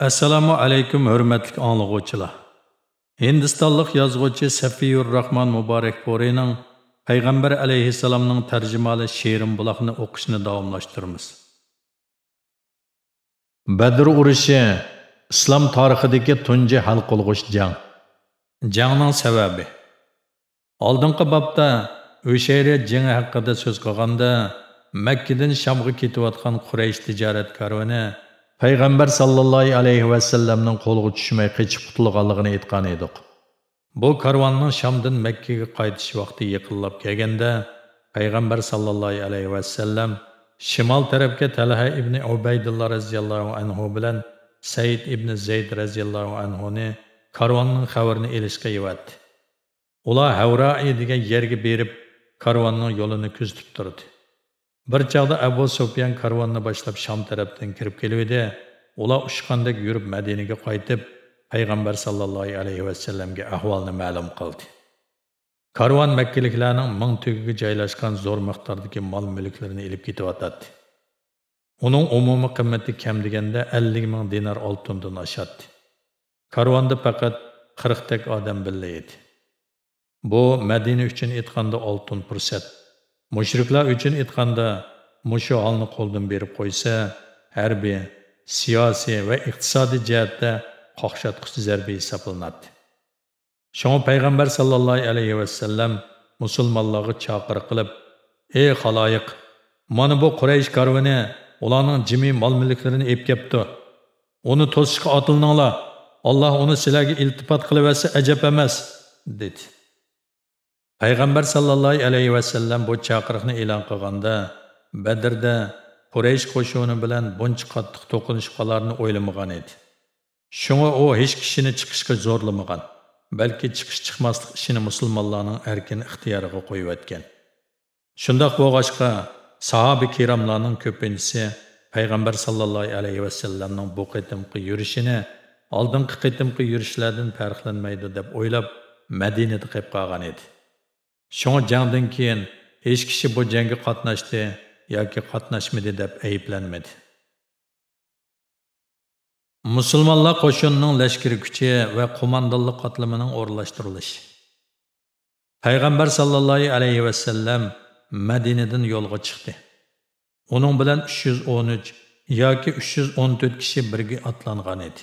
Assalomu alaykum hurmatli anglag'uvchilar. Hindistonlik yozuvchi Safiyur Rahman Muborak Porining Payg'ambar alayhissalomning tarjimali she'rim buloqni o'qishni davomlashtiramiz. Badr urushi islom tarixidagi tunji hal qilg'uch jang. Jangning sababi Oldingi bobda O'shayra jangi haqida so'z qilganda Makkadan Shamga ketayotgan Quraysh tijorat karvoni payg'ambar sallallohu alayhi vasallamning qo'liga tushmay qechib qutulganligini aytgan edik. Bu karvonning shamdan makkaga qaytish vaqti yaqinlab kelganda payg'ambar sallallohu alayhi vasallam shimol tarafga talha ibn ubaydulloh roziyallohu anhu bilan said ibn zayd roziyallohu anhuni karvonning xabarini elishga yuvatdi ular havroi degan yerga berib karvonning yo'lini kuzatib turdi. Bir çağda Abu Sufyan karvanını başlap Şam tarafdan kirib kelivdi. Ular uçqandek yurib Madinaga qaytib, payg'ambar sallallohu alayhi vasallamga ahvolni ma'lum qildi. Karvon Makkaliklarning ming tugiga joylashgan zo'r miqdordagi mol-mulklarini olib ketyotdi. Uning umumiy qimmati kam deganda 50 ming dinar oltindan oshadi. Karvonda faqat 40 tak odam billa edi. Bu Madina uchun aytganda oltin fursat. Mushriklar uchun aytganda mushu holni qo'ldan berib qo'ysa harbiy siyosiy va iqtisodiy jihatda qoqshatquchi zarba hisoblanadi. Shunga payg'ambar sallallohu alayhi vasallam musulmonlarga chaqiriq qilib ey xaloyiq mana bu quraysh karvoni ularning jimi mol mulklarini ep kepti uni to'sishga otilninglar. Alloh uni sizlarga iltifot qilaversa ajab emas dedi. Payg'ambar sallallohu alayhi vasallam bu chaqiriqni e'lon qilganda badrda quraysh qo'shuni bilan buncha qattiq to'qinish qolarni o'ylamagan edi. Shunga u hech kishini chiqishga zo'rlamagan balki chiqish chiqmaslik ishini musulmonlarning erkin ixtiyoriga qo'yib qo'yayotgan shundoq bo'lg'achqa sahoba kiromlarning ko'pinchisi payg'ambar sallallohu alayhi vasallamning bu qitimqi yurishini oldingi qitimqi yurishlardan farqlanmaydi deb o'ylab madinada qolib qolgan edi. Шуңа жаңдан кейін hech kishi bu jangga qatnashdi yoki qatnashmadi deb ayblanmadi. Musulmonlar qo'shinining lashkari kuchi va qo'mondonlik qatlamining o'rlashtirilishi. Payg'ambar sallallohu alayhi va sallam Madinadan yo'lga chiqdi. Uning bilan 313 yoki 314 kishi birga otlangan edi.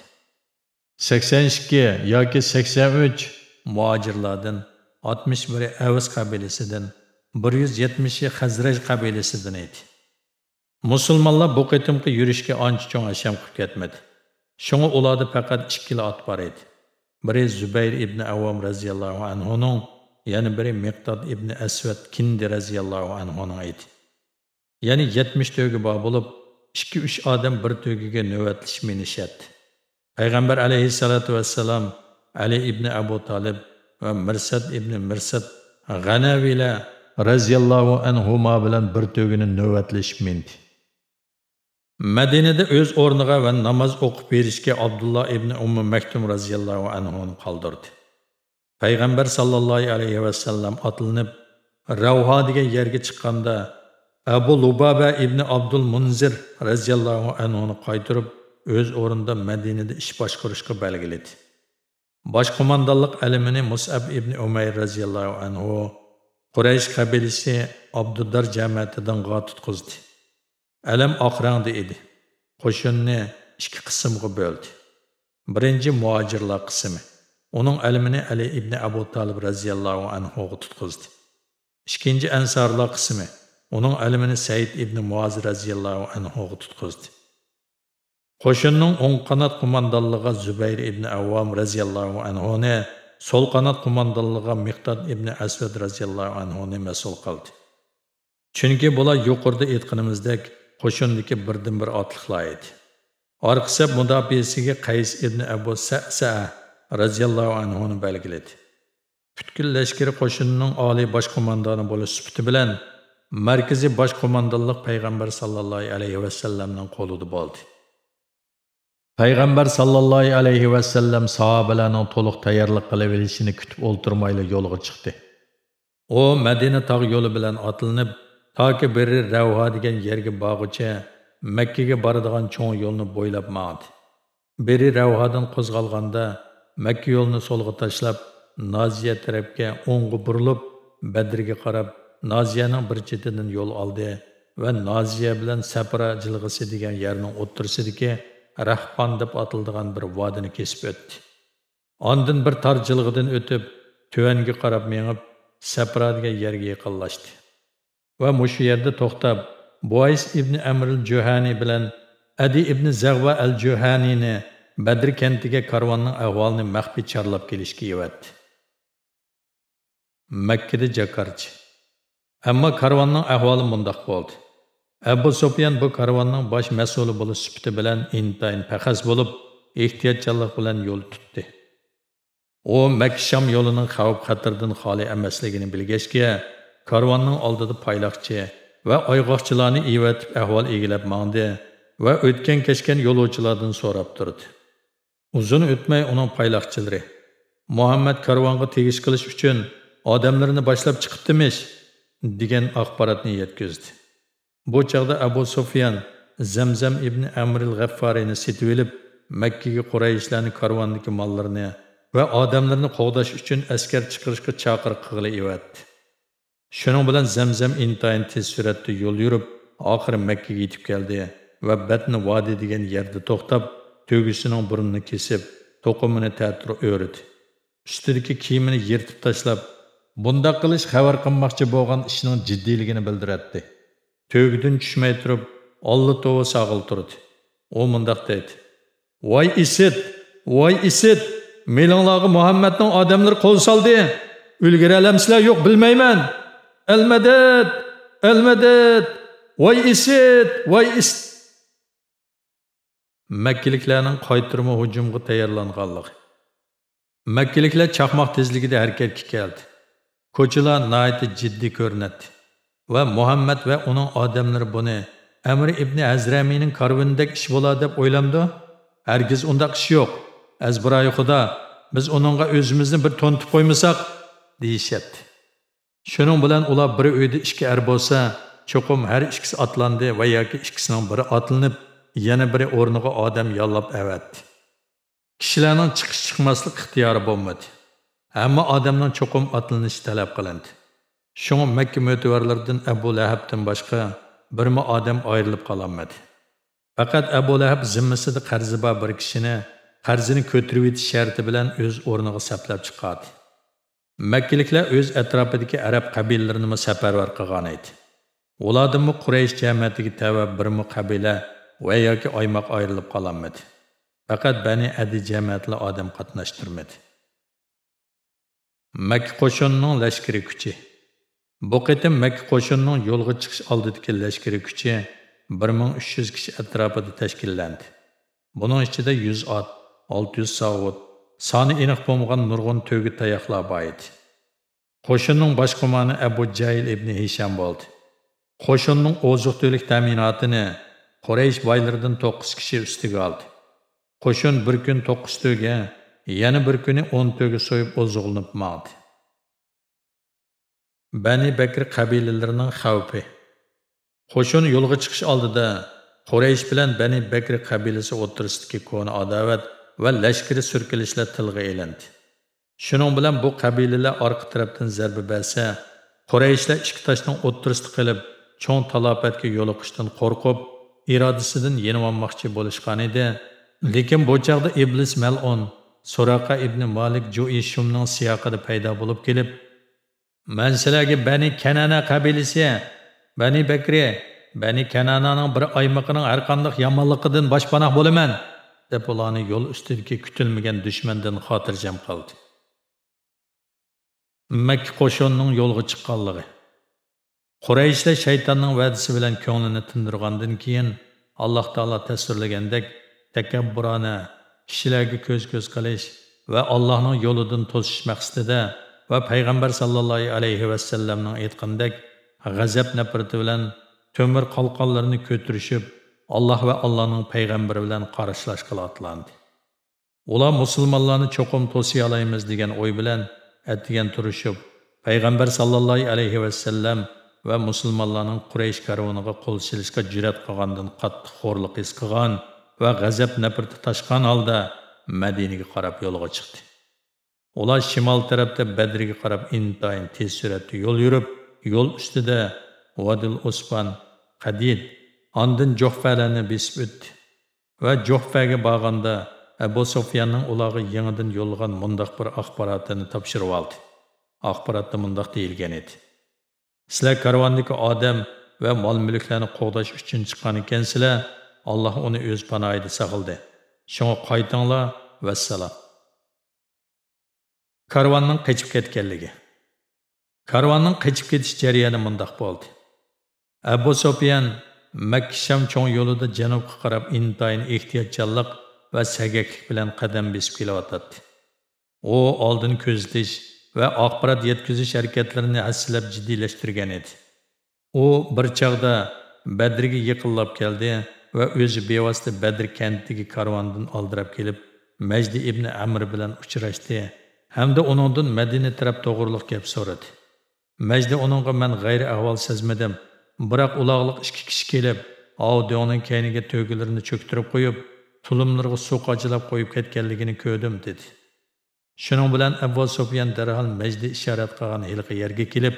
82 yoki 83 muhojirlardan 61 Avs qabilasidan, 170 Xazraj qabilasidan edi. Musulmonlar bu qitimqi yurishga ancha cho'ng asham qilib ketmadi. Shunga ularda faqat ikkila ot bor edi. Biri Zubayr ibn Avom radhiyallohu anhuning, yana biri Miqdad ibn Aswad Kindi radhiyallohu anhuning edi. Ya'ni 70 to'gi bor bo'lib, 2-3 odam bir to'giga navbatlish minishatdi. Payg'ambar alayhissalatu vasallam Ali ibn Abu Talib va mirsad ibn mirsad g'anaviylar roziyallohu anhuma bilan bir tugini navbatlashib mindi madinada o'z o'rniga va namoz o'qib berishga abdulloh ibn ummi maktum roziyallohu anhuni qoldirdi. Payg'ambar sallallohu alayhi vasallam otlanib ravho degan yerga chiqqanda abu lubaba ibn abdul munzir roziyallohu anhuni qaytirib o'z o'rnida madinada ish boshqarishga belgiladi Bosh qo'mondonlik ilmini Mus'ab ibn Umayr radhiyallohu anhu Quraysh qabilasi Abduddar jamiyatidan g'o tutqizdi. Alam oq rangda edi. Qo'shinni ikki qismga bo'ldi. Birinchi muhojirlar qismi. Uning ilmini Ali ibn Abu Talib radhiyallohu anhu tutqizdi. Ikkinchi ansarlar qismi. Uning ilmini Said ibn Muaz radhiyallohu anhu tutqizdi. Qo'shinning o'ng qanot qo'mondonligi Zubayr ibn Avvom radhiyallohu anhuni, so'l qanot qo'mondonligi Miqdod ibn Asvad radhiyallohu anhuni mas'ul qildi. Chunki bular yuqorida aytganimizdek qo'shindagi birdan bir otliqlar edi. Orqasi mudofiasiga Qays ibn Abu Sa'sa radhiyallohu anhuni belgiladi. Butkul ләшкері qo'shinining али баш qo'mondoni болы сүпті білән, мәркізі баш qo'mondonlik пайғамбар салаллай alayhi vasallamning қолуды болды. Payg'ambar sallallohu alayhi vasallam sahobalarning to'liq tayyorlik qilib olishini kutib o'ltirmayli yo'lga chiqdi. U madina tog' yo'li bilan otlinib toki biri ravha degan yerga bog'icha makkaga boradigan cho'ng yo'lni bo'ylab mandi biri ravhadan qo'zg'alganda makka yo'lini so'lga tashlab noziya tarafga o'ng'i burilib badrga qarab noziyaning bir chetidan yo'l oldi va noziya bilan sapra jilg'isi degan yerning o'ttirsidiki rahqon deb atildigan bir vodini kesib o'tdi Ondan bir tar jilg'idan o'tib, tuvanga qarab mengib, sapra degan yerga yaqinlashdi. Va mushu yerda to'xtab, Buays ibn Amr al-Juhani bilan Adi ibn Zag'va al-Juhanini Badr kentiga karvonning ahvolini maxfiy chorlab kelishga yevatdi. Makkada jakarchi. Ammo karvonning ahvoli mundoq bo'ldi. Abu Sufyan bu karvonning bosh mas'uli bo'lish sifati bilan intayin paxas bo'lib, ehtiyotchanlik bilan yo'l tutdi. u Maksham yo'lining xavf xatardan xoli emasligini bilgachga karvonning oldida payloqchi va oyg'oqchilarni evatib ahvol egilab mangdi va o'tgan kechgan yo'lovchilardan so'rab turdi. Uzun o'tmay uning payloqchilari muhammad karvonga tegish qilish uchun odamlarni boshlab chiqibdimish? degan axborotni yetkazdi. Bu çağda abu sufyan zamzam ibn amril g'affariyni sitib olib makkaga qurayishlarni karvondagi mollarini va odamlarni qo'g'dash uchun askar chiqarishga chaqiriq qilg'ili evatdi shuning bilan zamzam intayin tez suratda yo'l yurib oxiri makkaga yetib keldi va Batn vodi degan yerda to'xtab to'gisining burnini kesib to'qimini ta'tir o'rdi. ustidagi kiyimini yirtib tashlab bunda qilish xabar qilmoqchi bo'lgan ishning jiddiyligini bildiradi to'gidan tushmay turib olli to'va sag'il turdi u mundoq deydi voy isit voy isit Melinglarga Muhammadning odamlari qo'l soldi. Ulgura olamsizlar yo'q bilmayman. Әлмәдет, almadad. Voy isit, voy is. Makkiliklarning qaytirma hujumga tayyorlanganligi. Makkiliklar chaqmoq tezligida әркетке келді. Ko'chalar nihoyatda ciddi ko'rinadi va Muhammad va uning odamlari buni Amr ibn Azramiyning karvonidagi ish bo'ladi deb o'ylamdi. Hargiz undaq ish yo'q. azbiroyi xudo biz uningga o'zimizni bir to'ntib qo'ymasak deyishyapti shuning bilan ular bir uyda ikki er bo'lsa cho'qim har ikkisi otlandi va yoki ikkisining biri otlanib yana biri o'rniga odam yollab avatdi kishilarning chiqish chiqmaslik ixtiyori bo'lmadi hamma odamning cho'qim otlanishi talab qilindi shunga makka mo'tivarlaridan abu lahabdan boshqa birma odam ayrilib qololmadi faqat abu lahab zimmasida qarzi bor bir kishini qarzini ko'tirib yetish sharti bilan o'z o'rniga saplab chiqadi makkaliklar o'z atrofidagi arab qabilalarini safarvar qilgan edi. Ulardanmi quraysh jamiyatiga tava birmi qabila va yoki oymoq ayrilib qololmadi faqat bani adi jamiyatli odam qatnashtirmadi. Makka qo'shinining lashkari kuchi bu qitim makka qo'shinining yo'lga chiqish oldidagi lashkari kuchi 1300 kishi atrofida tashkillandi buning ichida 100 ot 600 savut, soni aniq bo'lmagan nurg'un to'gi tayoqlar bor edi. Qo'shinning boshqarmoni Abu Jayl ibn Hisham bo'ldi. Qo'shinning oziq-to'lik ta'minotini Quraysh boylaridan 9 kishi ustiga oldi. Qo'shin bir kun 9 to'ga, yana bir kuni 10 to'ga so'yib oziqlanib maqdi. Bani Bakr qabilalarining xavfi. Qo'shin yo'lga chiqish oldida Quraysh bilan Bani Bakr qabilasi o'rtasidagi ko'ni adovat va lashkari surkilishlar tilga elindi shuning bilan bu qabilalar orqa tarafdan zarba bersa Qurayshlar ikki toshning o'ttirisida qilib cho'ng talofatga yo'liqishdan qo'rqib irodasidan yenivonmoqchi bo'lishgan edi lekin bu chaqda iblis mal'un suraqa ibn malik jui shumning siyoqida paydo bo'lib kelib man sizlarga bani kanana qabilasi bani bakri bani kanananing bir oymiqining har qanday yomonliqidan boshpanoh bo'laman deb ularni yo'l ustidagi kutilmagan dushmandan xotirjam qildi makka qo'shinining yo'lga chiqqanligi qurayishlar shaytonning va'dasi bilan ko'nglini tindirgandan keyin alloh taolo tasvirlagandek takabburona kishilarga ko'z ko'z qilish va allohning yo'lidan to'sish maqsadida va payg'ambar sallallohu alayhi vasallamning aytgandek g'azab nafrati bilan to'mir qalqonlarini ko'tirishib alloh va allohning payg'ambari bilan qarşılaşqıla atlandi. Ular musulmonlarni cho'qim to'siy olamiz degan o'y bilan atdigan turishib, payg'ambar sallallohu alayhi vasallam va musulmonlarning Quraysh karvoniga qo'l silishga jur'at qilgandan qattiq xo'rliq his qilgan va g'azab nafrati tashqan holda Madinaga qarab yo'lga chiqdi. Ular şimal tarafda Badrga qarab intayin tez suratda yo'l yürüb, yo'l ustida Vadil Osman, Qadid, andın Jo'xfalarni besib o'tdi. Və Jo'xfaga borganda Əbu Sufyanning ulağı yangidan yolğan mundaq bir axborotini topshirib oldi. Axborotda mundaq deyilgan idi. Sizlər karvandakı adam və mal-mülklərini qoğdaş üçün çıxan ikənsizlər, Allah onu öz o'z panohida Şuna Shunga və salam. Karvonning qochib ketganligi. Karvonning qochib ketish jarayoni mundaq bo'ldi. Abu Sufyan Makka Sham cho'ng yo'lida janubga qarab intayin ehtiyotchanlik va sagaklik bilan qadam besib kelyotdi. U oldin ko'zlash va axborot yetkazish harakatlarini hassilab jiddiylashtirgan edi. U bir chaqda Badrga yaqinlab keldi va o'zi bevosita Badr kentiga karvondan oldirab kelib, Majdi ibn Amr bilan uchrashdi hamda uningdan Madina taraf to'g'riliq gap so'radi. Majdi uningga men g'ayri ahvol sezmadim, biroq uloqliq ikki kishi kelib, Avdioning kayniga to'gilarini cho'ktirib qo'yib, tulumlarga suv qachilab qo'yib ketganligini ko'rdim dedi. Shuning bilan Avval Sofiyan darhol Majdi ishorat qilgan hilqi yerga kelib,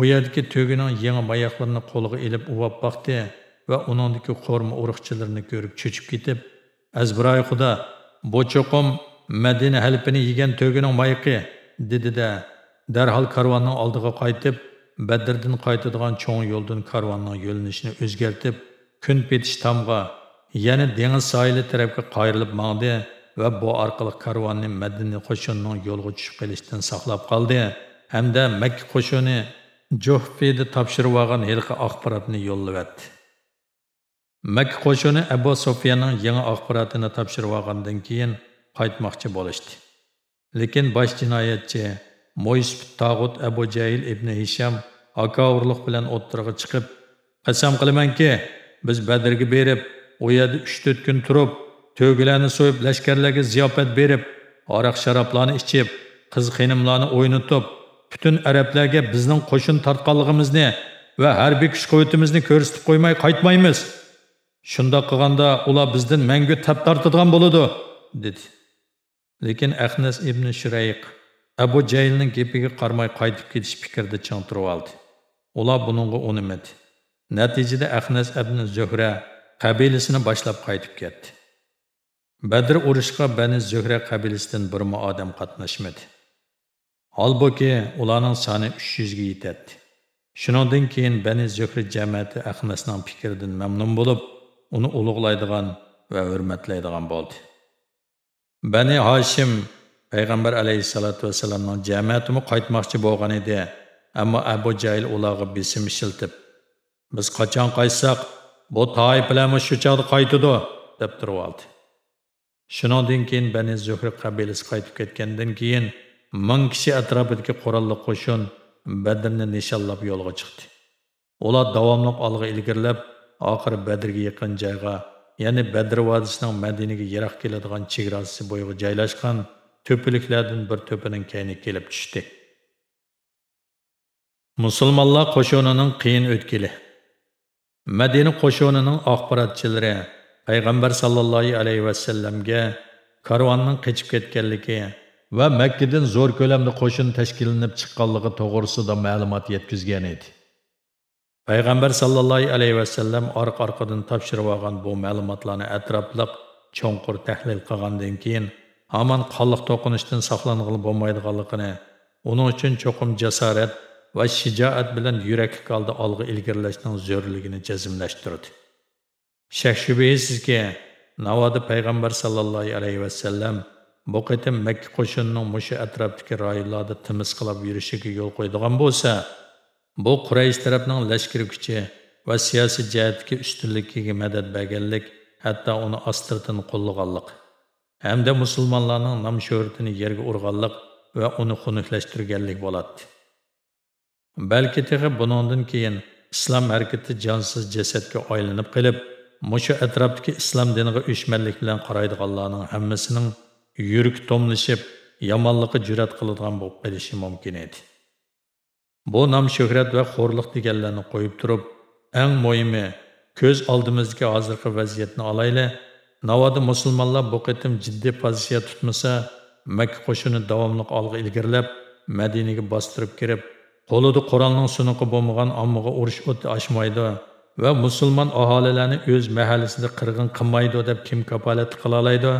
u yerdagi to'gining yangi mayoqlarini qo'liga ilib uvab boqdi va uningdagi qo'rma urug'chilarini ko'rib cho'chib ketib, "Azbiroy xudo, bu cho'qim Madina halpini yegan to'gining mayiqi" dedi-da, darhol karvonning oldiga qaytib, Badrdan qaytadigan cho'ng yo'ldan karvonning yo'linishini o'zgartib, kun petish tomga, ya'ni dengiz sohili tarafga qayrilib mangdi va bu orqali karvonni Madina qo'shinining yo'lga tushib qolishdan saqlab qoldi hamda Makka qo'shini Juhfida topshirib olgan hilqi axborotni yo'llayapti. Makka qo'shini Abu Sufyanning yangi axborotini topshirib olgandan keyin qaytmoqchi bo'lishdi. Lekin bosh jinoyatchi Moysbit Tag'ut Abu jayil ibn Hisham akavurlik bilan o'ttirg'i chiqib, qasam qilamanki, biz Badrga berib, u yerda 3-4 kun turib, to'gilarni so'yib, lashkarlarga ziyofat berib, aroq sharoblarni ichib, qiz xinimlarni o'ynatib, butun arablarga bizning qo'shin tortqanligimizni va harbiy kuch-quvvatimizni ko'rsatib qo'ymay qaytmaymiz. shundoq qilganda ular bizdan mangu tab tortadigan bo'ladi, dedi. Lekin Ahnas ibn Shurayq Abu Jaylning gapiga qarmay qaytib ketish fikrida chang turib oldi. Ular buningga unimadi. Natijada Ahnas ibn Zuhra qabilasini boshlab qaytib ketdi. Badr urushga Bani Zuhra qabilasidan birma odam qatnashmadi. Halbuki ularning soni 300 ga yetadi. Shuningdan keyin Bani Zuhra jamiyati Ahmasning fikridan mamnun bo'lib, uni ulug'laydigan va hurmatlaydigan bo'ldi. Bani Hashim payg'ambar alayhissalotu vassalamning jamiyatimi qaytmoqchi bo'lgan edi, ammo Abu Jayl ularga besim ishiltib, biz qachon qaytsak, bu toy shu chog'da qaytadi, deb turib oldi. shundan keyin Bani zuhri qabilasi qaytib ketgandan keyin ming kishi atrofidagi qurolli qo'shin Badrni nishonlab yo'lga chiqdi. Ular davomli olg'a ilgirlab, oxiri Badrga yaqin joyga, ya'ni Badr vodisining Madinaga yiroq keladigan chegarasi bo'yiga joylashgan to'piliklardan bir to'pining kayni kelib tushdi. Musulmonlar qo'shinining qiyin o'tkili. Madina qo'shinining axborotchilari payg'ambar sallallohu alayhi vasallamga karvonning qochib ketganligi va Makkadan zo'r ko'lamda qo'shin tashkillanib chiqqanligi to'g'risida ma'lumot yetkazgan edi. Payg'ambar sallallohu alayhi vasallam orqa-orqadan topshirib olgan bu ma'lumotlarni atrofliq cho'nqur tahlil qilgandan keyin hamon qonliq to'qinishdan saqlang'ili bo'lmaydiganligini, uning uchun cho'qim jasorat va shijoat bilan yurak qoldi olg'a ilgirlashning zo'rligini jazmlashtirdi. Shak shubhasizki, navoda payg'ambar sallallohu alayhi vasallam bu qitim Makka qo'shinining mushu atrofdagi rayonlarda timis qilib yurishiga yo'l qo'ydigan bo'lsa, bu Quraysh tarafining lashkar kuchi va siyosiy jihatdagi ustunligiga madad berganlik, hatto uni ostirdan qo'llaganlik hamda musulmonlarning nom shohratini yerga urganlik va uni xunuklashtirganlik bo'ladi. Balki teg'i buningdan keyin islom harakati jonsiz jasadga aylanib qilib, mushu atrofdagi islom diniga o'shmanlik bilan qaraydiganlarning hammasining yurak tomlashib, yomonlikka jur'at qiladigan bo'lib qolishi mumkin edi. Bu nam şöhret va xo'rliq deganlarni qo'yib turib, eng muhimi ko'z oldimizdagi hozirgi vaziyatni olayli navoda musulmonlar bu qitim jiddiy pozitsiya tutmasa makka qo'shini davomli olg'a ilgarilab madinaga bostirib kirib qo'lida Qur'onning sunuqi bo'lmagan ommaga urush o'ti ochmaydi va musulmon aholilarni o'z mahallasida qirg'in qilmaydi deb kim kafolat qila oladi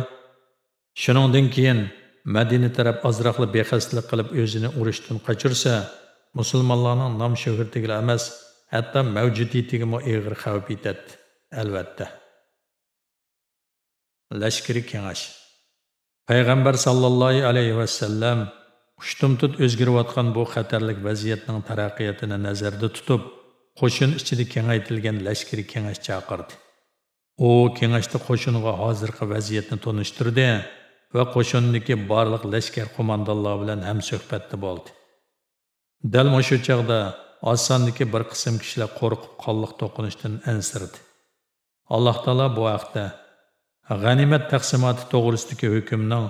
shuningdan keyin madina taraf ozroqli bexaslik qilib o'zini urushdan qochirsa musulmonlarning nom shuhratiga emas hatto mavjudiyatiga og'ir xavf yetadi albatta. Lashkari kengash. Payg'ambar sallallohu alayhi vasallam ushtumtut o'zgarayotgan bu xatarlik vaziyatning taraqqiyotini nazarda tutib qo'shin ichida kengaytirilgan lashkari kengash chaqirdi. U kengashda qo'shinga hozirgi vaziyatni tunishtirdi va qo'shindagi barliq lashkar qo'mondonlar bilan ham suhbatda bo'ldi. Dal мошу chog'da osondagi bir qism kishilar qo'rqib қаллық to'qinishdan әнсірді. alloh taolo bu ақта g'animat taqsimoti to'g'risidagi hukmning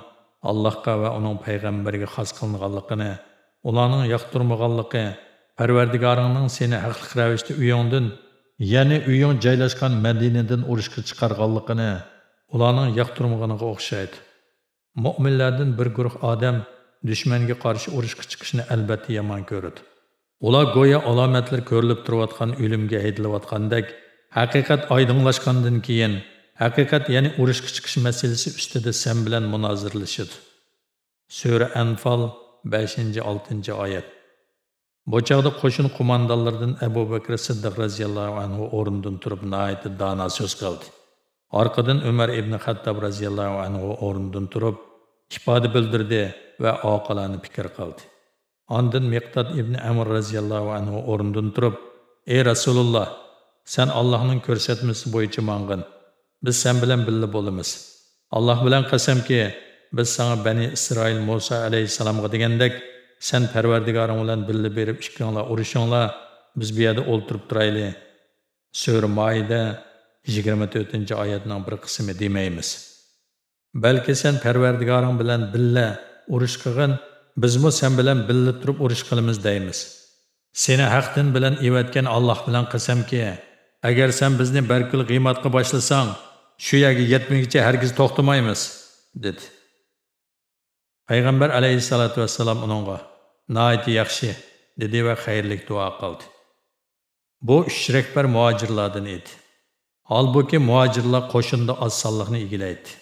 allohga va uning payg'ambariga xos qilinganligini ularning yoqtirmaganligi parvardigoringning seni haqliq ravishda uyingdan ya'ni uying joylashgan madinadan urushga chiqarganligini ularning yoqtirmaganiga o'xshaydi mo'minlardan bir guruh odam dushmanga qarshi urushga chiqishni albatta yomon ko'radi. Ular go'yo alomatlar ko'rilib turayotgan o'limga haydilayotgandek haqiqat oydinlashgandan keyin haqiqat ya'ni urushga chiqish masalasi ustida sen bilan munozirlashadi sura anfal 5-6 oyat. Bu chaqda qo'shin qo'mondonlaridan abu bakr siddiq roziyallohu anhu o'rnidan turib naiti dono so'z qildi. Orqadan umar ibn Xattob roziyallohu anhu o'rnidan turib ifoda bildirdi va oqilani fikr qildi Ondan miqdod ibn Amr raziyallohu anhu o'rnidan turib, "Ey Rasululloh, sen Allohning ko'rsatmasi bo'yicha mang'in. Biz sen bilan birga bo'lamiz. Alloh bilan qasamki, biz sanga Bani Isroil Musa alayhisalomga degandek, sen Parvardigoring bilan birga berib ikkinglar urushinglar, biz bu yerda o'ltirib turayli." so'ri moyida yigirma 24-oyatning bir qismi demaymiz. Balki sen Parvardigoring bilan birga urush qilgan bizmi sen bilan birga turib urush qilamiz deymiz. Seni haqdin bilan evatgan alloh bilan qasamki agar sen bizni barkul qiymatga boshlasang shu yerga yetmaguncha hargiz to'xtamaymiz dedi. Payg'ambar alayhissalotu vassalom uningga noiti yaxshi dedi va xayrli duo qildi. Bu uch rahbar muhojirlardan edi. Holbuki muhojirlar qo'shinda oz sonliqni egallaydi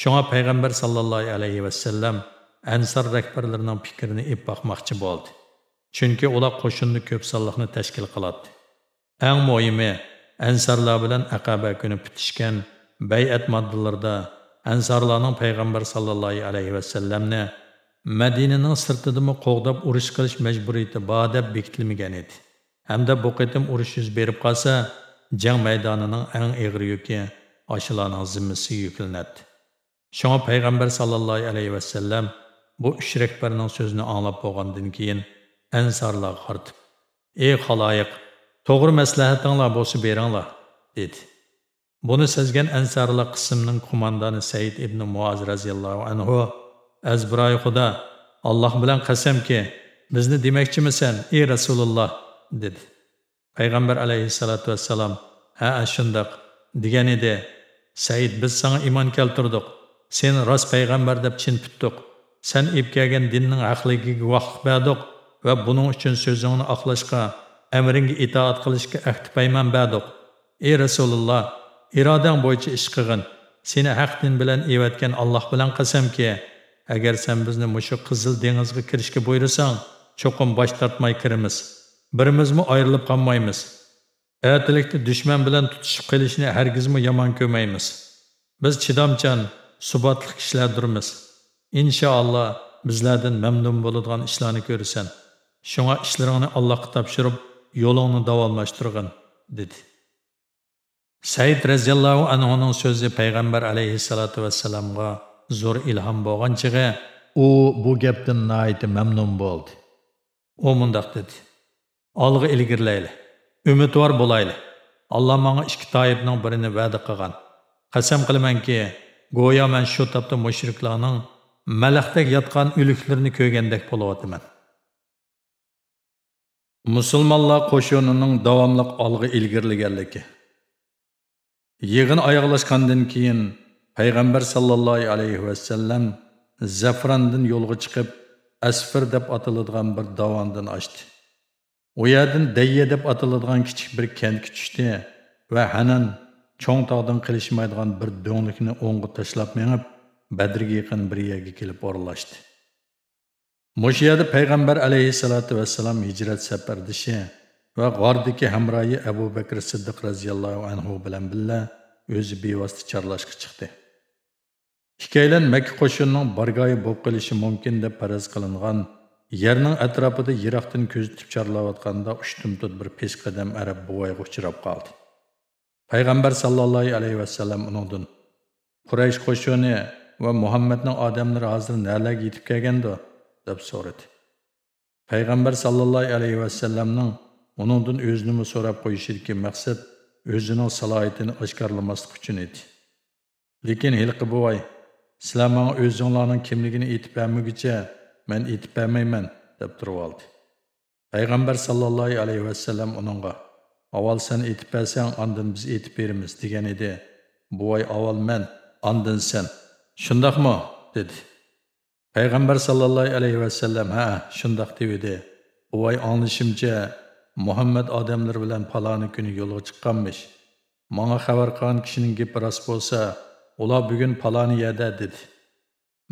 shunga payg'ambar sallallohu alayhi vasallam ansar rahbarlarining fikrini ep boqmoqchi bo'ldi. Chunki ular qo'shinni ko'p sonliqni tashkil qiladi eng muhimi ansarlar bilan aqaba kuni bitishgan bayat moddalarida ansarlarning payg'ambar sallallohu alayhi vasallamni madinaning sirtidimi qo'g'dab urush qilish majburiyati bor deb bekitilmagan edi hamda bu qitim urush yuz berib qolsa jang maydonining eng og'ir yuki oshilarning zimmasiga yuklanadi shunga payg'ambar sallallohu alayhi vasallam bu uch rahbarning so'zini anglab bo'lgandan keyin ansarlarga qaratib ey xaloyiq to'g'ri maslahatinglar bo'lsa beringlar dedi. Buni sezgan ansarlar qismning qo'mondoni said ibn muaz radhiyallohu anhu azbiroy xudo alloh bilan qasamki bizni demoqchimisan ey rasululloh dedi. Payg'ambar alayhissalotu vassalom ha shundoq degan edi said biz senga iymon keltirdik. Sen rost payg'ambar deb chin tutdiq. sen ib kelgan dinning haqligiga guvohlik berdik va buning uchun so'zingni oqlashga amringga itoat qilishga ahd payman berdik ey rasululloh irodang bo'yicha ish qilgin seni haq din bilan evatgan alloh bilan qasamki agar sen bizni mushu qizil dengizga kirishga buyursang cho'qim bosh tortmay kiramiz. Birimizmi ayrilib qolmaymiz. Ertalikda dushman bilan tutishib qilishni hargizmi yomon ko'rmaymiz. Biz chidamchan subatlı kişilerdirmiz. inshaalloh bizlardan mamnun bo'ladigan ishlarni görürsen. shunga işlerini allohga topshirib yolunu davalmaştırgın, dedi. Said roziyallohu anhu'nun so'zi payg'ambar aleyhissalatu vesselam'a zo'r ilhom boğan chig'i u bu gapdan naiti mamnun bo'ldi. O mundoq dedi. Olg'a ilgirlayli umidvor bo'layli alloh bana ikki toibning birini va'da qilgan qasam qilamanki go'yo man shu topda mushriklarning malaxdek yotgan o'liklarni ko'rgandek bo'lyapman musulmonlar qo'shinining davomli olg'a ilgirlaganligi yig'in oyoqlashgandan keyin payg'ambar sallallohu alayhi vasallam zafrondin yo'lga chiqib asfir deb ataladigan bir davondan ochdi u yerdan dayya deb ataladigan kichik bir kentga tushdi va hanan cho'ng tog'dan qilishmaydigan bir do'nglikni o'ngga tashlab mengib badrga yaqin bir yerga kelib o'rlashdi mushu yerda payg'ambar alayhissalotu vassalam hijrat safardishi va g'ordagi hamroyi abu bakr siddiq roziyallohu anhu bilan billa o'zi bevosita chorlashga chiqdi ikkalan makka qo'shinining bargoyi bo'lib qolishi mumkin deb faraz qilingan yerning atrofida yiroqdan ko'zitib chorlayotganda ushtumtut bir peshqadam arab buvoyga uchrab qoldi payg'ambar sallallohu alayhi vasallam uningdan quraysh qo'shini va muhammadning odamlari hozir nalarga yetib kelgandi deb so'radi. Payg'ambar sallallohu alayhi vasallamning uningdan o'zinimi so'rab qo'yishidagi maqsad o'zining salohiyatini oshkorlamaslik uchun edi. Lekin hilqi buvay sizlar manga o'zinglarning kimligini aytib bermaguncha man aytib bermayman deb turib oldi. Payg'ambar sallallohu alayhi vasallam uningga avval sen aytib bersang andin biz aytib beramiz degan edi. Buvoy avval man andin sen. Shundoqmi dedi. Payg'ambar sallallohu alayhi vasallam ha shundoq devdi buvoy anglashimcha muhammad odamlar bilan paloni kuni yo'lga chiqqanmish. Manga xabar qilgan kishining gapi rost bo'lsa ular bugun paloni yerda dedi.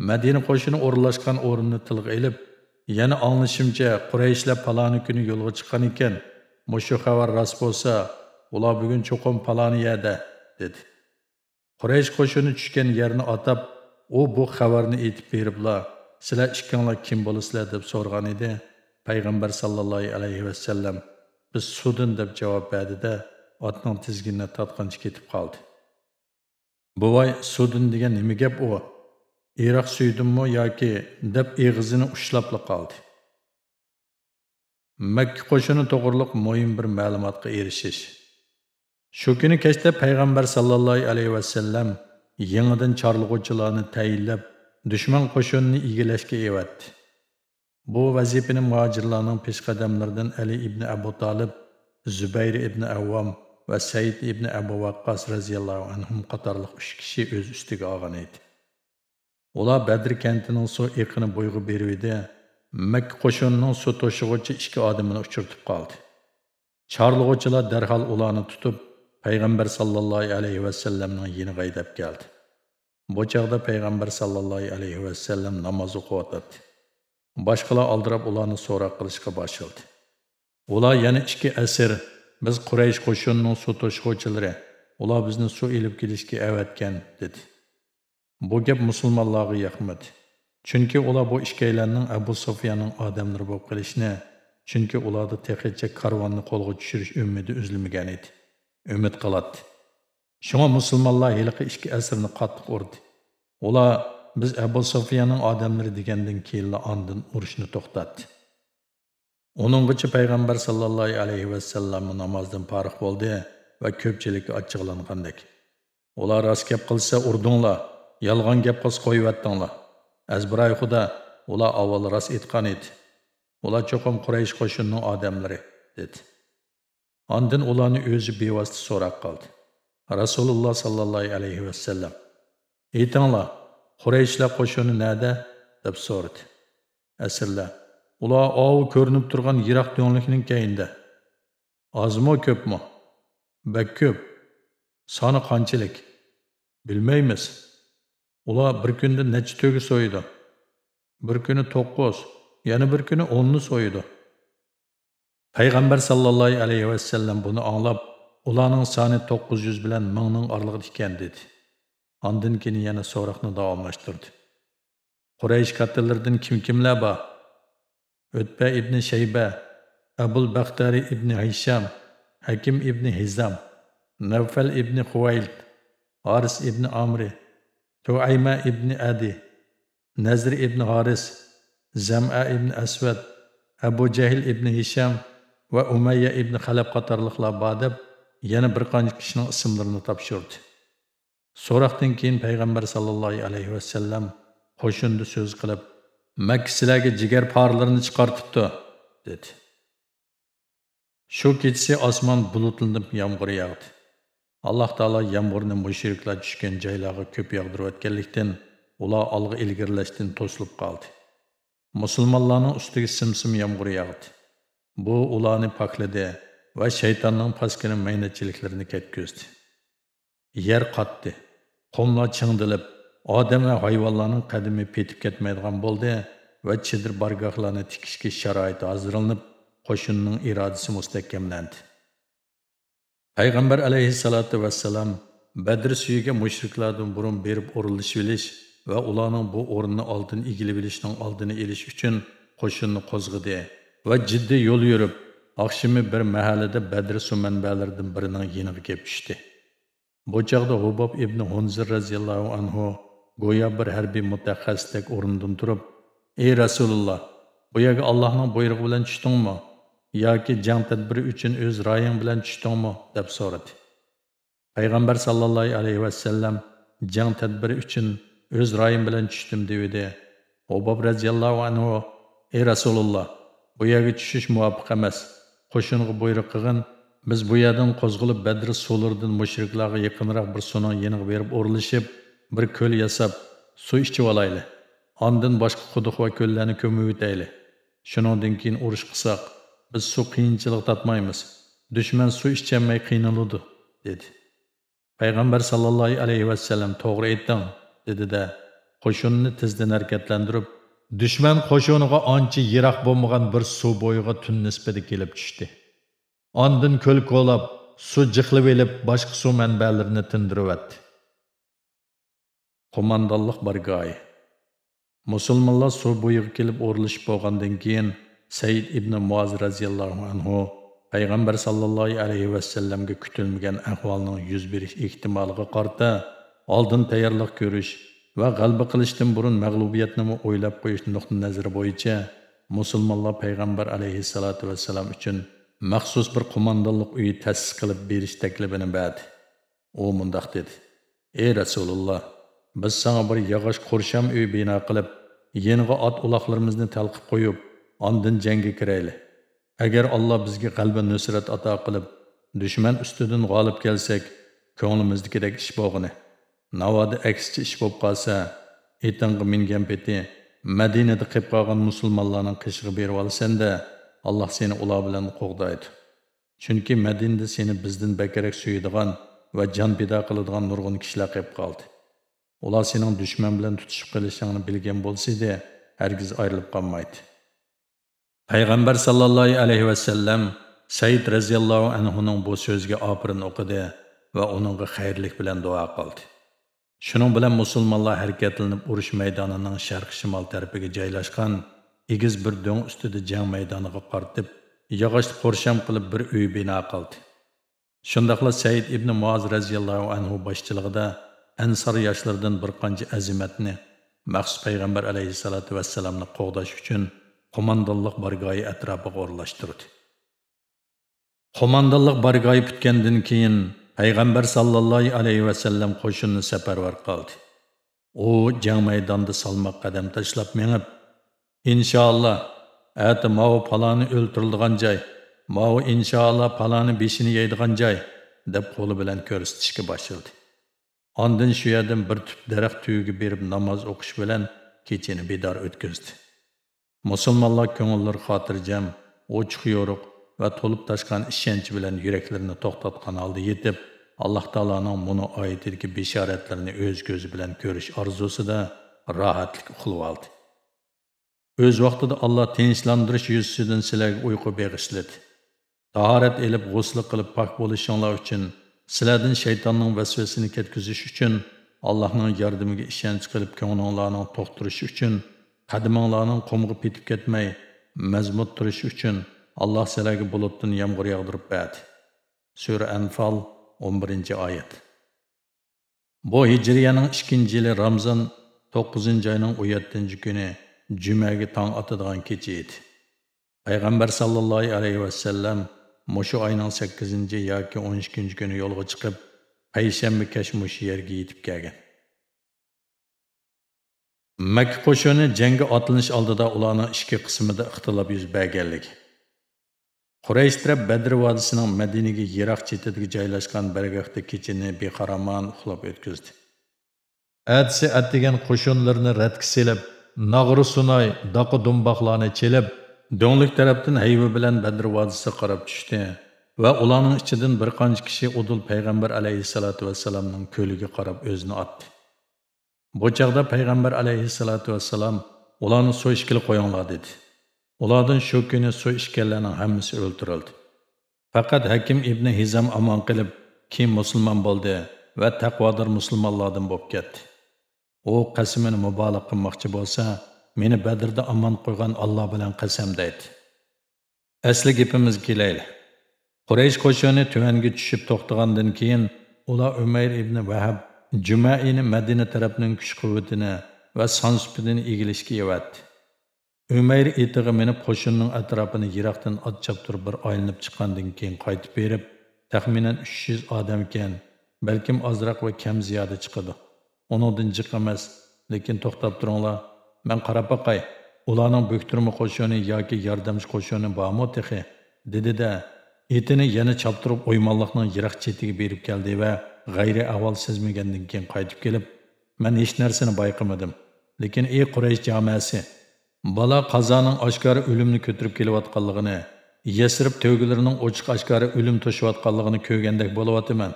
Madina qo'shini o'rinlashgan o'rinni tilga ilib yana anglashimcha qurayishlar paloni kuni yo'lga chiqqan ekan. Mushu xabar rost bo'lsa ular bugun cho'qim paloni yerda dedi. Quraysh qo'shini tushgan yerni atab u bu xabarni aytib beriblar. Sizlar ikkinglar kim bo'lasizlar? deb so'rgan edi payg'ambar sallallohu alayhi vasallam biz sudin deb javob berdida otning tizginini tatqancha ketib qoldi. Buvoy sudin degan nima gap u? Iroq suydimmi yoki? deb eg'izini ushlabla qoldi. Makka qo'shini to'g'riliq mo'yin bir ma'lumotga erishish. Shu kuni kechda payg'ambar sallallohu alayhi vasallam yangidan chorlig'uvchilarni tayinlab dushman qo'shinini egallashga evatdi. Bu vazifani muhojirlarning peshqadamlaridan ali ibn abu tolib zubayr ibn avvom va said ibn abu vaqqos roziyallohu anhu qatorliq uch kishi o'z ustiga olgan edi. Ular badr kentining suv eqini bo'yg'i berib Мәк қошынның qo'shinining suv ішкі ikki ұшыртып қалды. qoldi. Chorlig'uvchilar darhol ularni tutib payg'ambar sallallohu alayhi vasallamning yeniga haydab keldi. Bu chog'da payg'ambar алейхи alayhi vasallam namoz o'qiyotdi boshqalar oldirab ularni so'roq qilishga boshladi. Ular yana ikki asr biz quraysh qo'shinining су to'shg'uvchilari ular bizni су ilib kelishga avatgan dedi. Bu gap musulmonlarga yoqmadi. Chunki ular bu ishkaylarning abu sufyanning odamlari bo'lib qilishni chunki ularda texicha karvonni qo'lga tushirish umidi uzilmagan edi. Umid qiladi. Shunga musulmonlar hiliqi ikki asrni qattiq urdi. Ular biz abu sufyanning odamlari degandan keyin andin urushni to'xtatdi. Uninggacha payg'ambar sallallohu alayhi vasallam namozdan forig bo'ldi va ko'pchilikka achchiqlangandek ular rost gap qilsa urdinglar yolg'on gap qilsa qo'yyaptinglar azbiray xudo ular avval rost aytgan edi ular cho'qim quraysh qo'shinining odamlari dedi Ondan ularni o'zi bevosita so'rab qoldi. Rasululloh sallallohu alayhi vasallam: "Aytinglar, Qurayshlar qo'shini nada?" deb so'radi. Asrlar: "Ular ovi ko'rinib turgan yiroq do'nglikning keyinda. Ozmi ko'pmi?" Бәк ko'p. Soni qanchalik?" "Bilmaymiz. Ular bir kunda necha to'gi so'ydi? Bir kuni 9, yana bir kuni 10 ni so'ydi." payg'ambar sallallohu alayhi va sallam buni anglab ularning soni 900 bilan 1000 ning oralig'ida ekan dedi ondan keyin yana so'roqni davomlashtirdi quraysh kattalaridan kim kimlar bor Utba ibn shayba abul baxtari ibn hisham hakim ibn hizam navfal ibn huvayld haris ibn amri tuayma ibn adi nazr ibn haris zama ibn asvad abu jahl ibn hisham va Umayya ibn Xalab qatorliqlar bor yana bir qancha kishining ismlarini topshirdi. So'roqdan keyin payg'ambar sallallohu alayhi vasallam qo'shinni so'z qilib, Makka sizlarga jigar porlarini chiqartibdi, dedi. Shu kechasi osmon bulutlanib yomg'ir yog'di. Alloh taolo yomg'irni mushriklar tushgan joylarga ko'p yog'dirayotganlikdan ular olg'a ilgirlashdan to'silib qoldi musulmonlarning ustiga simsim yomg'ir yog'di bu ularni pokladi va shaytonning paskini maynatchiliklarini ketkizdi yer qotdi qumlar chingdilib odam va hayvonlarning qadimi petib ketmaydigan bo'ldi va chidir bargohlarni tikishga sharoit hozirlanib qo'shinning irodasi mustahkamlandi payg'ambar alayhissalotu vassalam badr suyiga mushriklardan burun berib o'rinlashib va ularning bu o'rinni oldin egilib olishning oldini olish uchun qo'shinni qo'zg'idi va jiddiy yo'l yurib oqshimi bir mahallada badr suv manbalaridan birining yeniga kelib tushdi. Bu chog'da hubob ibn hunzir roziyallohu anhu go'yo bir harbiy mutaxassisdek o'rnidan turib ey rasululloh bu yerga allohning buyrug'i bilan tushdingmi? Yoki jang tadbiri uchun o'z roying bilan tushdingmi? deb so'radi. Payg'ambar sallallohu alayhi vasallam jang tadbiri uchun o'z royim bilan tushdim dedi obob roziyallohu anhu ey rasululloh bu yerga tushish muvofiq emas. Qo'shinga buyruq qilgin. Biz bu yerdan qo'zg'ilib badri suvlaridan mushriklarga yaqinroq bir suvning yeniga berib o'rilishib bir ko'l yasab suv ichib olayli Ondan boshqa quduq va ko'llarni ko'mib o'tayli shuningdan keyin urush qilsak biz suv qiyinchilik tatmaymiz. Dushman suv ichchanmay qiynaludi dedi. Payg'ambar sallallohu alayhi vasallam to'g'ri aytding dedi-da qo'shinni tizdan harakatlantirib dushman qo'shiniga ancha yiroq bo'lmagan bir suv bo'yiga tun nisbida kelib tushdi. Ondan ko'l ko'lab suv jiqlib elib boshqa suv manbalarini tindiryapti. Qo'mondonlik bargoyi musulmonlar suv bo'yiga kelib o'rilishib bo'lgandan keyin said ibn muaz raziyallohu anhu payg'ambar sallallohu alayhi vasallamga kutilmagan ahvolning yuz berish ehtimoliga qarta oldin tayyorlik ko'rish va g'alba qilishdan burun mag'lubiyatni o'ylab qo'yish nuqtai nazari bo'yicha musulmonlar payg'ambar alayhissalotu vassalam uchun maxsus bir qo'mondonlik uyi ta'sis qilib berish taklifini berdi u mundoq dedi. Ey rasululloh biz sanga bir yog'och qo'rsham uy bino qilib yeniga ot uloqlarimizni talqib qo'yib ondin jangga kirayli. Agar alloh bizga qalbi nusrat ato qilib dushman ustidan g'olib kelsak ko'nglimizdagidek ish bo'g'ini. navoda aksicha ish bo'lib qolsa etingi mingan peti madinada qilib qolgan musulmonlarning qishig'i berib olsanda alloh seni ular bilan qo'g'daydi. Chunki madinada seni bizdan bakarak suyadigan va jon pido qiladigan nurg'un kishilar qilib qoldi. Ular sening dushman bilan tutishib qilishingni bilgan bo'lsa edi hargiz ayrilib qolmaydi. Payg'ambar sallallohu alayhi vasallam said roziyallohu anhuning bu so'ziga opirin o'qidi va uningga xayrlik bilan duo qildi. Shuning bilan musulmonlar harakatlanib urush maydonining sharq shimol tarafiga joylashgan egiz bir do'ng ustida jang maydoniga qartib yog'och qo'rsham qilib bir uy bino qildi. Shundoqla said ibn muoz roziyallohu anhu boshchiligida ansor yoshlaridan bir qancha azimatni maxsus payg'ambar alayhissalotu vassalamni qo'g'dash uchun qo'mondonlik bargoyi atrofiga o'rlashtirdi qo'mondonlik bargoyi bitgandan keyin payg'ambar sallallohu alayhi vasallam qo'shinni safarvar qildi u jang maydonida salmoq qadam tashlab mengib inshaalloh ati mau paloni o'ltirilgan joy mau inshaalloh paloni beshini yeydigan joy deb qo'li bilan ko'rsatishga boshladi Ondan shu yerdan bir tup daraxt tuyiga berib namoz o'qish bilan kechani bedor o'tkazdi. Musulmonlar ko'ngillari xotirjam, ochiq yo'riq va to'lib toshgan ishonch bilan yuraklarini to'xtatgan holda yetib, Alloh taoloning buni oyatidagi bishoratlarni o'z ko'zi bilan ko'rish orzusida rohatlik uxlab oldi. O'z vaqtida Alloh tinchlantirish yuzasidan sizlarga uyqu beg'ishladi. Tahorat elib g'usl qilib pok bo'lishinglar uchun sizlardan shaytonning vasvasini ketkazish uchun allohning yordamiga ishonch qilib ko'nglinglarning to'xtirishi uchun qadiminglarning qumga petib ketmay mazmut turish uchun alloh sizlarga bulutdan yomg'ir yog'dirib berdi. Sura anfal 11 oyat. Bu hijriyaning ikkinchi yili ramzon 9 oyning 17 kuni jumaga tong otadigan kecha edi. Payg'ambar sallallohu alayhi vasallam mushu oyning 8 yoki 12 kuni yo'lga chiqib, payshanba kash mushu yerga yetib kelgan. Makka qo'shini jangga otlanish oldida ularning ikki qismida ixtilof yuz berganligi. Quraysh taraf Badr vodisining Madinaga yiroq chetidagi joylashgan bargohda kechini beqaramon uxlab o'tkazdi. Atsi atdigan qo'shinlarni radga selib, Nag'ri Sunay, Daqi Dumboqlarni chelib, Do'nglik tarafdan hayva bilan Badr vodisiga qarab tushdi va ularning ichidan bir qancha kishi Udul payg'ambar alayhissalatu vassalamning ko'liga qarab o'zini otdi. Bu chaqda payg'ambar vesselam ulanı ularni işkili koyanlar dedi. Ulardan shu kuni su ishkanlarning hammasi öldürüldü. Faqat Hakim ibn Hizam omon qilib, kim musulmon bo'ldi va taqvodor musulmonlardan bo'lib ketdi. U qasamini mubolag qilmoqchi bo'lsa, meni Badrda omon qo'ygan Alloh bilan qasam deydi. Asli gapimiz kelayli. Quraysh qo'shini tuvanga tushib to'xtagandan keyin ular Umayr ibn Vahab Jumaini Madina tarafining kuch-quvvatini va son-sufitini egilishga yevatdi. Umayr etig'i minib qo'shinning atrofini yiroqdan ot choptirib bir aylanib chiqqandan keyin qaytib berib, taxminan 300 odam ekan, balkim ozroq va kam ziyoda chiqadi. Uningdan jiq emas, lekin to'xtab turinglar. Men qarab boqay. Ularning bo'ktirma qo'shini yoki yordamchi qo'shini bormi texi? dedi-da, etini yana choptirib o'ymonliqning yiroq chetiga berib keldi va g'ayri avval sezmagandan keyin qaytib kelib, men hech narsani bayqamadim. Lekin ey Quraysh jamoasi, bola qazoning oshkora o'limni ko'tarib kelayotganligini, yasirib to'gilarining ochiq oshkora o'lim to'shayotganligini ko'rgandek bo'lyaptiman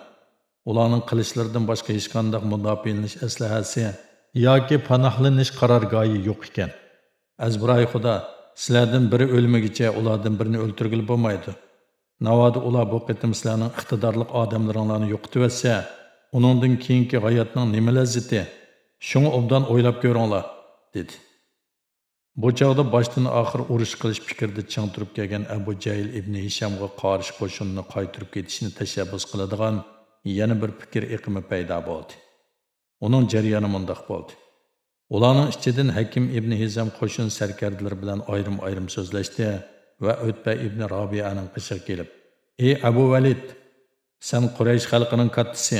Ularning qilishlaridan boshqa hech qanday mudofialanish aslahasi yoki panohlanish qarorgohi yo'q ekan. Azbiroy Xudo, sizlardan biri o'lmagicha ulardan birini o'ltirgili bo'lmaydi. Navoda ular bu qitim sizlarning iqtidorli odamlaringlarni yo'qitib etsa, uningdan keyingi hayotning nima lazzati? Shuni obdan o'ylab ko'ringlar, dedi. Bu chog'da boshdan oxir urush qilish fikrida chang turib kelgan Abu Jayl ibn Hishamga qarshi qo'shinni qaytirib ketishni tashabbus qiladigan yana bir fikr iqimi paydo bo'ldi. Uning jarayoni mundaq bo'ldi. Ularning ichidan Hakim ibn Hizam qo'shin sarkardalari bilan ayrim-ayrim so'zlashdi va O'tba ibn Robiyaning qishiq kelib, "Ey Abu Valid, san Quraysh xalqining kattasi,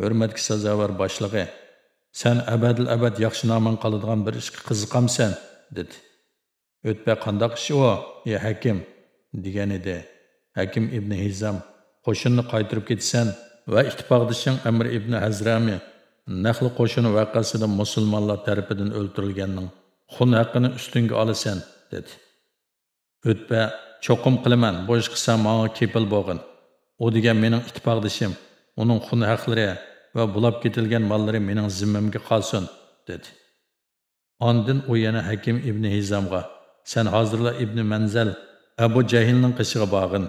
hurmatga sazovor boshlig'i, san abadil abad yaxshi nomon qoladigan bir ishga qiziqamsan?" dedi. O'tba qandoq ish u, ey Hakim degan edi. Hakim ibn Hizam qo'shinni qaytirib ketsan va ittifoqdishing amir ibn Hazrami Naxl qo'shini vaqasida musulmonlar tarafidan o'ldirilganning xun haqqini ustunga olasan, dedi. O'tba, cho'qim qilaman, bu ish qilsam kepil bo'lg'in. U degan mening ittifoqdishim, uning xun haqlari va bulab ketilgan mollari mening zimmamga qolsin, dedi. Ondan u yana Hakim ibn Hizamga, sen hozirla ibn Manzal Abu Jahilning qishig'i borg'in.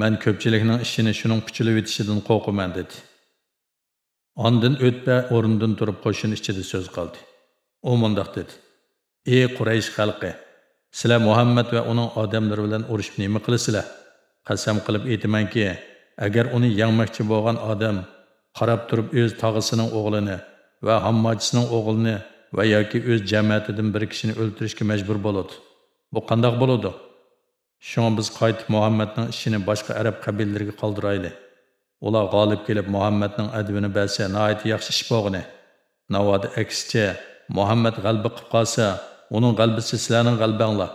Men ko'pchilikning ishini shuning puchilib etishidan qo'rqaman, dedi. Ondan o'tba o'rnidan turib qo'shin ichida so'z qildi. U mundoq dedi: "Ey Quraysh xalqi, sizlar Muhammad va uning odamlari bilan urushib nima qilasizlar? Qasam qilib aytamanki, agar uni yangmoqchi bo'lgan odam qarab turib o'z tog'isining o'g'lini va hammojisining o'g'lini va yoki o'z jamiyatidan bir kishini o'ldirishga majbur bo'ladi. Bu qandoq bo'ladi? Shunga biz qaytib Muhammadning ishini boshqa arab qabillarga qoldiraylik. Ular g'olib kelib Muhammadning advini bilsa nihoyat yaxshi ish bo'lg'ini. Navoda aksicha Muhammad g'alba qilib qolsa, onun qalbisi sizlərin g'albanglar.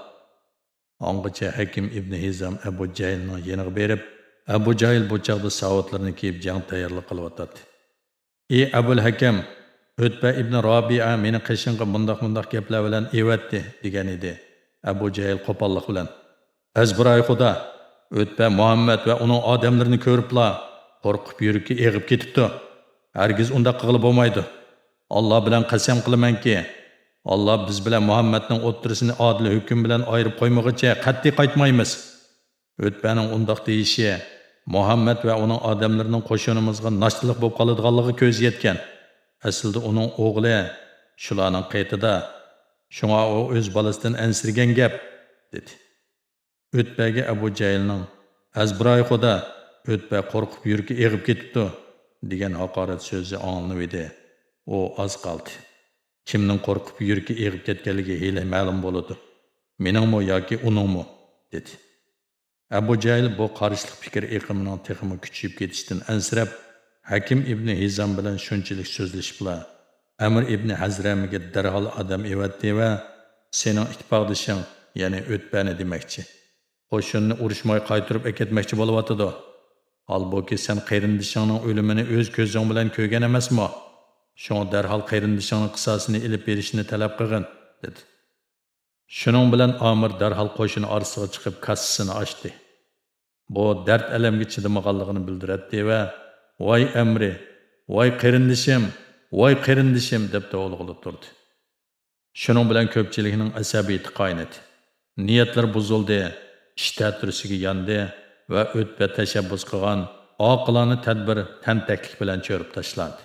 Ongacha Hakim ibn Hizam Abu Jaylning yeniga berib, Abu Jayl bu chaqda savatlarni kiyib jang tayyorlik qilyotdi. Ey Abul Hakam, O'tba ibn Robi'a meni qishinga mundaq-mundaq gaplar bilan evatdi degan edi. Abu Jayl qo'pollik bilan: "Azbiroy Xudo, O'tba Muhammad va uning odamlarini ko'riblar qo'rqib yuriki eg'ib ketibdi hargiz undaq qilib bo'lmaydi alloh bilan qasam qilamanki Allah biz bilen Muhammed'nin o'ttirisini odil hüküm bilen ayirib koymağıca qat'iy qaytmaymiz Ötbenin undoq deyişi, Muhammed ve onun odamlarining koşunumuzga noshchilik bo'lib kalıdgallığı köz yetken. aslida onun oğlu, şulanın qaytida şuna o öz bolasidan ensirgen gap dedi o'tbaga Ebu Cahil'nin, azbiroy xudo o'tpa qo'rqib yurki eg'ib ketibdi degan haqorat so'zi olinib edi O az kaldı. Kimning qo'rqib yurki eg'ib ketganligi hali ma'lum bo'ladi meningmi yoki uningmi? dedi. Abu jayl bu qarishliq fikr eqimining texmi kuchayib ketishidan ansirab hakim ibn hizam bilan shunchalik so'zlashiblar amir ibn hazramiga darhol odam evatdi va sening ittifoqdishing ya'ni o'tbani demoqchi. Qo'shinni urushmay qaytirib aketmoqchi bo'lyotidi holbuki sen qarindishingning o'limini o'z ko'zing bilan ko'rgan emasmi? Shunga darhol qarindishingning qisosini ilib berishni talab qilgin dedi shuning bilan omir darhol qo'shin orasiga chiqib kassasini ochdi bu dard alamga chidamaganligini bildiradi va voy amri voy qarindishim voy qarindishim deb tovulg'ilib turdi shuning bilan ko'pchilikning asabiyati qaynadi niyatlar buzildi ish ta'tirisiga yondi va o'tba tashabbus qilgan oqilona tadbir tantaklik bilan cho'rib tashlandi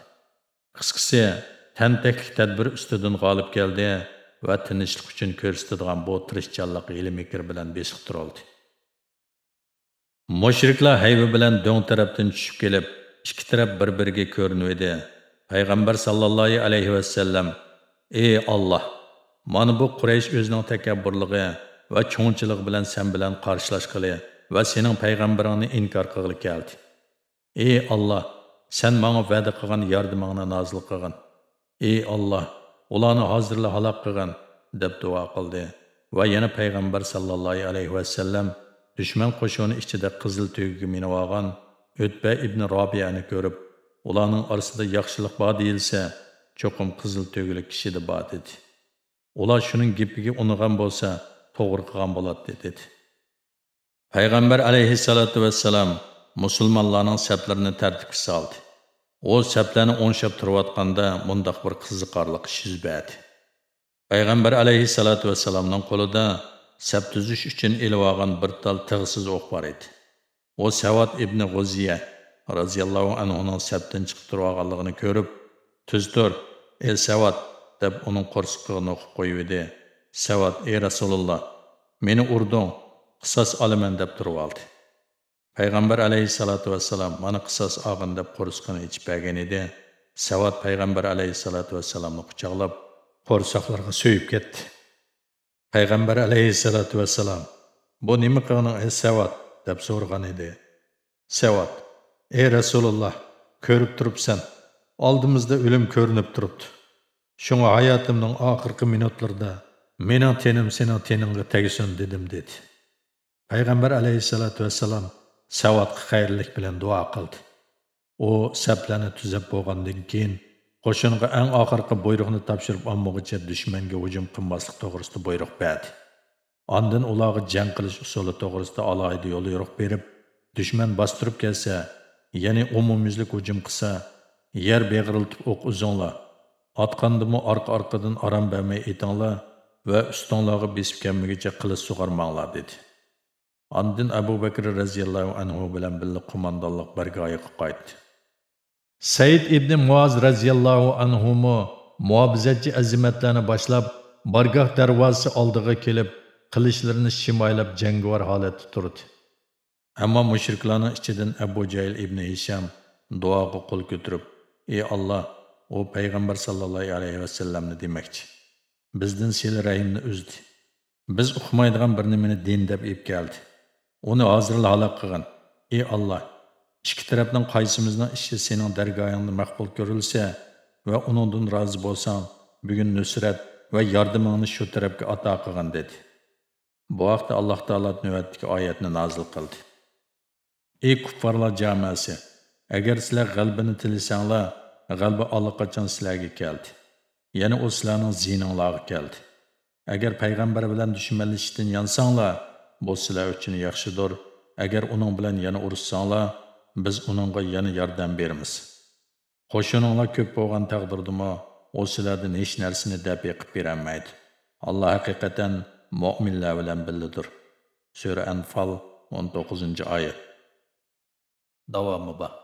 qisqasi tantaklik tadbir ustidan g'olib keldi va tinchlik uchun ko'rsatadigan bu tirishchanlik ilmikir bilan besiq turildi mushriklar hayvi bilan do'ng tarafdan tushib kelib ikki taraf bir biriga ko'rinuvdi. Payg'ambar sallallohu alayhi vasallam ey olloh mana bu quraysh o'zining takabburligi va cho'ngchiligi bilan sen bilan qarshilashqili va sening payg'ambaringni inkor qilg'ili keldi. Ey olloh sen manga va'da qilgan yardımına nozil qilgin ey olloh ularni hozirla halok qilgin deb duo qildi va yana payg'ambar sallallohu alayhi vasallam dushman qo'shini ichida qizil tugiga minib olgan o'tba ibn robiyani ko'rib ularning orasida yaxshilik bor deyilsa cho'qim qizil tugili kishida bor dedi. Ular shuning gapiga unigan bo'lsa toğır qilgan bo'ladi dedi payg'ambar aleyhissalatu vassalam musulmonlarning saplarini tartibga soldi. U saplarni o'ngshab turayotganda mundoq bir qiziqarli ish yuz berdi. Payg'ambar alayhissalotu vassalomning qo'lida sap tuzish uchun ilib olgan bir tal tig'siz o'q bor edi. U savat ibn g'uziya roziyallohu anhuning sapdan chiqib turganligini ko'rib tuz tur ey savat deb uning qo'rsiqqiga o'qib qo'yib edi. Savat ey rasululloh meni urding qisos olaman deb turib oldi. Payg'ambar alayhissalotu vassalam mana qisos og'in deb qo'rsqini ichib bergan edi. Savod payg'ambar alayhissalotu vassalamni quchoqlab qo'rsoqlarga so'yib ketdi. Payg'ambar alayhissalotu vassalam bu nima qilganing ey savod? deb so'ragan edi. Savod ey rasululloh ko'rib turibsan oldimizda o'lim ko'rinib turibdi. Shunga hayotimning oxirgi minutlarida mening tenim sening teningga tegsin dedim dedi. Payg'ambar alayhissalotu vassalam savatga xayrlik bilan duo qildi u saplani tuzab bo'lgandan keyin qo'shinga eng oxirgi buyruqni topshirib olmoqcha dushmanga hujum qilmaslik to'g'risida buyruq berdi Ondan ularga jang qilish usuli to'g'risida alohida yo'l yo'riq berib, dushman bostirib kelsa, ya'ni umumyuzlik hujum qilsa, yer beg'iriltib o'q uzinglar. Otqandimi orqa-orqadan aram bermay etinglar va ustinglarga besib kelmaguncha qilis sug'armanglar dedi. Ondan Abu Bakr radhiyallohu anhu bilan birga qo'mondonlik bargohiga qaytdi. Said ibn Muaz radhiyallohu anhu muobizatchi azimatlarni boshlab bargoh darvozasi oldiga kelib qilichlarini shimoylab jangovar holatda turdi ammo mushriklarning ichidan abu Джайл ibn hisham дуағы qo'l көтіріп, ey Аллах, u payg'ambar sallallohu alayhi вассаламны demakchi Біздің сел рәйімні uzdi biz uqmaydigan bir немені din деп еп keldi uni hozirla halok qilgan ey olloh ikki tarafdan qaysimizning ishi sening dargohingda maqbul ko'rilsa va uningdan rozi bo'lsang bugun nusrat va yordamingni shu tarafga ato qilgin dedi Bu vaqtda Alloh taolo navbatdagi oyatni nozil qildi. Ey kuffarlar jamoasi, agar sizlar g'albini tilasanglar, g'alba allaqachon sizlarga keldi. Ya'ni u sizlarning zininglarga keldi. Agar payg'ambar bilan dushmanlashishdan yansanglar, bu sizlar uchun yaxshidir. Agar uning bilan yana urushsanglar, biz uningga yana yordam beramiz. Qo'shininglar ko'p bo'lgan taqdirdami, u sizlardan hech narsani dab yiqib berolmaydi. Alloh haqiqatan mo'minlar bilan birlidir. Sura Anfal 19-oyat. Davomi bor.